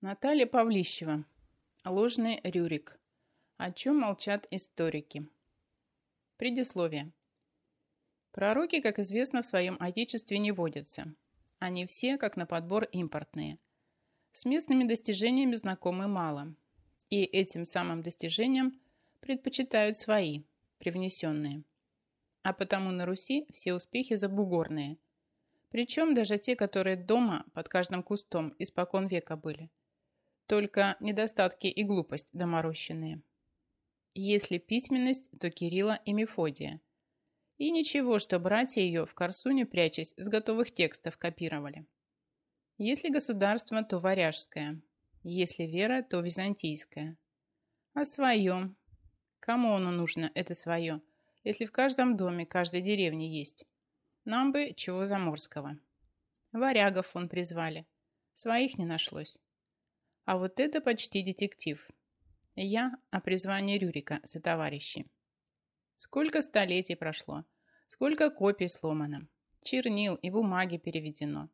Наталья Павлищева. Ложный Рюрик. О чем молчат историки. Предисловие. Пророки, как известно, в своем отечестве не водятся. Они все, как на подбор, импортные. С местными достижениями знакомы мало. И этим самым достижениям предпочитают свои, привнесенные. А потому на Руси все успехи забугорные. Причем даже те, которые дома под каждым кустом испокон века были – только недостатки и глупость доморощенные. Если письменность, то Кирилла и Мефодия. И ничего, что братья ее в Корсуне, прячась, с готовых текстов копировали. Если государство, то варяжское. Если вера, то византийская. А свое? Кому оно нужно, это свое, если в каждом доме, каждой деревне есть? Нам бы чего заморского. Варягов он призвали. Своих не нашлось. А вот это почти детектив. Я о призвании Рюрика со товарищи. Сколько столетий прошло, сколько копий сломано, чернил и бумаги переведено,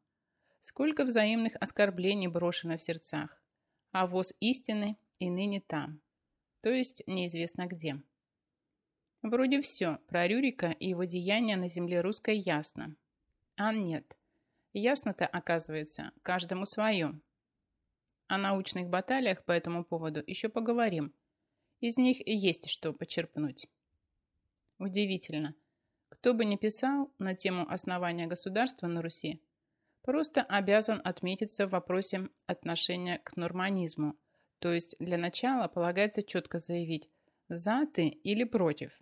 сколько взаимных оскорблений брошено в сердцах, а воз истины и ныне там, то есть неизвестно где. Вроде все про Рюрика и его деяния на земле русской ясно. А нет, ясно-то, оказывается, каждому свое – о научных баталиях по этому поводу еще поговорим. Из них есть что почерпнуть. Удивительно. Кто бы ни писал на тему основания государства на Руси, просто обязан отметиться в вопросе отношения к норманизму, то есть для начала полагается четко заявить, за ты или против.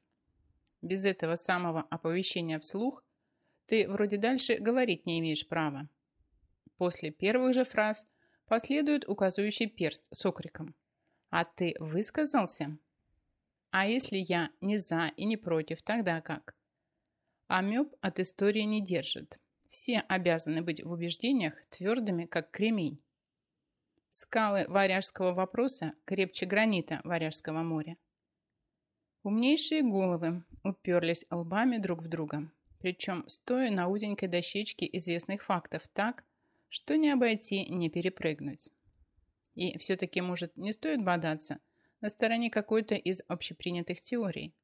Без этого самого оповещения вслух ты вроде дальше говорить не имеешь права. После первых же фраз Последует указывающий перст с окриком. «А ты высказался?» «А если я не за и не против, тогда как?» Амеб от истории не держит. Все обязаны быть в убеждениях твердыми, как кремень. Скалы варяжского вопроса крепче гранита Варяжского моря. Умнейшие головы уперлись лбами друг в друга, причем стоя на узенькой дощечке известных фактов так, что не обойти, не перепрыгнуть. И все-таки, может, не стоит бодаться на стороне какой-то из общепринятых теорий.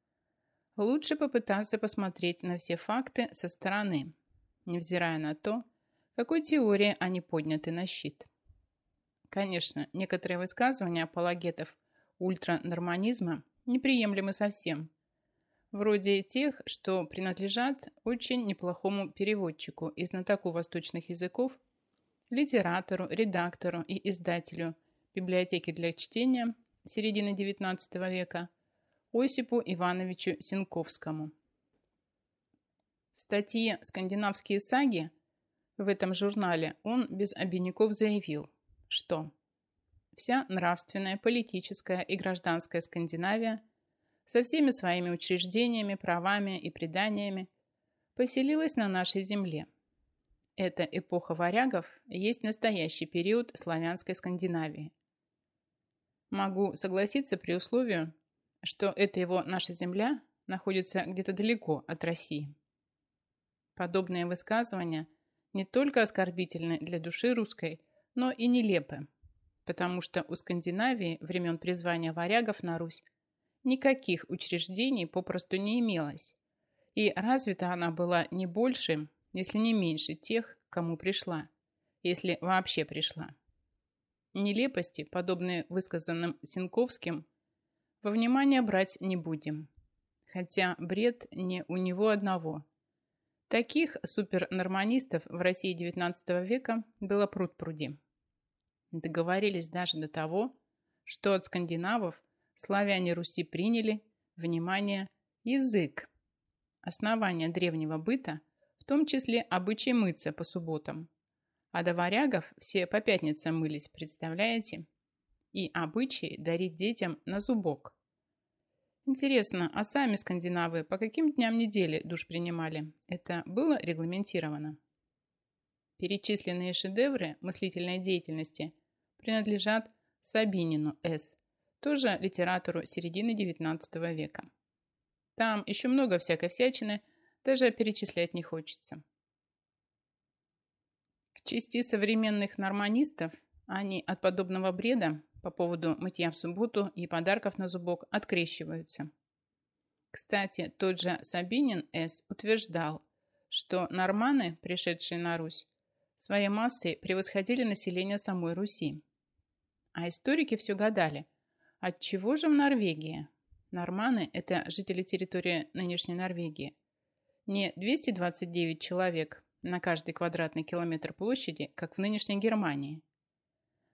Лучше попытаться посмотреть на все факты со стороны, невзирая на то, какой теории они подняты на щит. Конечно, некоторые высказывания апологетов ультранорманизма неприемлемы совсем. Вроде тех, что принадлежат очень неплохому переводчику и знатоку восточных языков литератору, редактору и издателю библиотеки для чтения середины XIX века Осипу Ивановичу Синковскому. В статье «Скандинавские саги» в этом журнале он без обиняков заявил, что вся нравственная, политическая и гражданская Скандинавия со всеми своими учреждениями, правами и преданиями поселилась на нашей земле – эта эпоха варягов есть настоящий период славянской Скандинавии. Могу согласиться при условии, что эта его наша земля находится где-то далеко от России. Подобные высказывания не только оскорбительны для души русской, но и нелепы, потому что у Скандинавии времен призвания варягов на Русь никаких учреждений попросту не имелось, и развита она была не больше, если не меньше тех, кому пришла, если вообще пришла. Нелепости, подобные высказанным Синковским, во внимание брать не будем. Хотя бред не у него одного. Таких супернорманистов в России XIX века было пруд-пруди. Договорились даже до того, что от скандинавов славяне Руси приняли, внимание, язык, основание древнего быта – том числе обычай мыться по субботам. А до варягов все по пятницам мылись, представляете? И обычай дарить детям на зубок. Интересно, а сами скандинавы по каким дням недели душ принимали? Это было регламентировано? Перечисленные шедевры мыслительной деятельности принадлежат Сабинину С., тоже литературу середины XIX века. Там еще много всякой всячины, даже перечислять не хочется. К чести современных норманистов Они от подобного бреда по поводу мытья в субботу и подарков на зубок открещиваются. Кстати, тот же Сабинин С. утверждал, что норманы, пришедшие на Русь, своей массой превосходили население самой Руси. А историки все гадали, отчего же в Норвегии? Норманы – это жители территории нынешней Норвегии. Не 229 человек на каждый квадратный километр площади, как в нынешней Германии.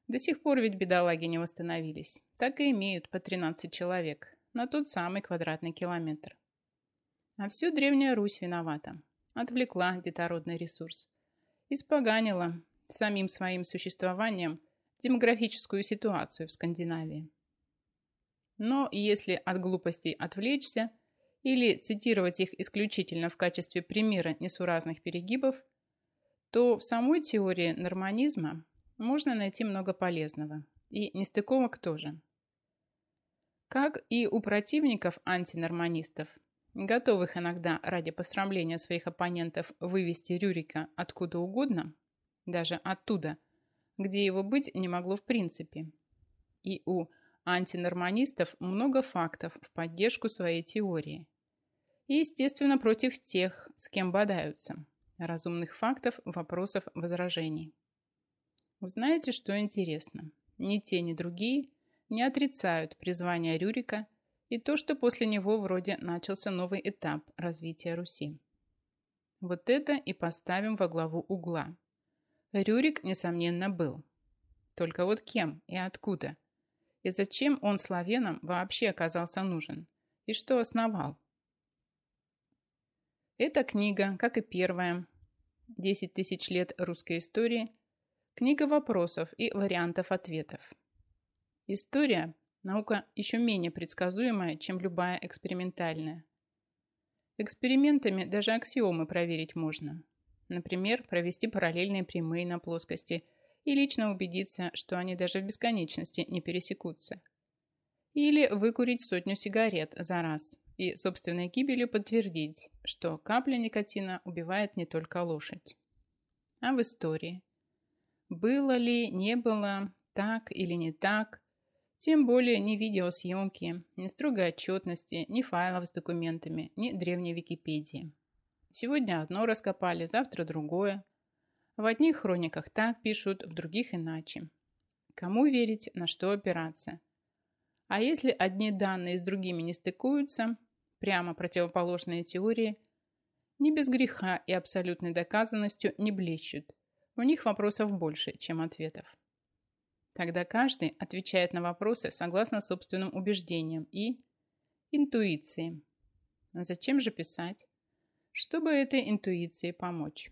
До сих пор ведь бедолаги не восстановились. Так и имеют по 13 человек на тот самый квадратный километр. А всю Древняя Русь виновата. Отвлекла детородный ресурс. Испоганила самим своим существованием демографическую ситуацию в Скандинавии. Но если от глупостей отвлечься или цитировать их исключительно в качестве примера несуразных перегибов, то в самой теории норманизма можно найти много полезного. И нестыковок тоже. Как и у противников антинорманистов, готовых иногда ради посрамления своих оппонентов вывести Рюрика откуда угодно, даже оттуда, где его быть не могло в принципе. И у антинорманистов много фактов в поддержку своей теории. И, естественно, против тех, с кем бодаются. Разумных фактов, вопросов, возражений. Знаете, что интересно? Ни те, ни другие не отрицают призвание Рюрика и то, что после него вроде начался новый этап развития Руси. Вот это и поставим во главу угла. Рюрик, несомненно, был. Только вот кем и откуда? И зачем он славянам вообще оказался нужен? И что основал? Эта книга, как и первая, «10 тысяч лет русской истории», книга вопросов и вариантов ответов. История – наука еще менее предсказуемая, чем любая экспериментальная. Экспериментами даже аксиомы проверить можно. Например, провести параллельные прямые на плоскости и лично убедиться, что они даже в бесконечности не пересекутся. Или выкурить сотню сигарет за раз и собственной гибелью подтвердить, что капля никотина убивает не только лошадь. А в истории? Было ли, не было, так или не так, тем более ни видеосъемки, ни строгой отчетности, ни файлов с документами, ни древней Википедии. Сегодня одно раскопали, завтра другое. В одних хрониках так пишут, в других иначе. Кому верить, на что опираться? А если одни данные с другими не стыкуются, прямо противоположные теории, не без греха и абсолютной доказанностью не блещут. У них вопросов больше, чем ответов. Тогда каждый отвечает на вопросы согласно собственным убеждениям и интуиции. Зачем же писать? Чтобы этой интуиции помочь.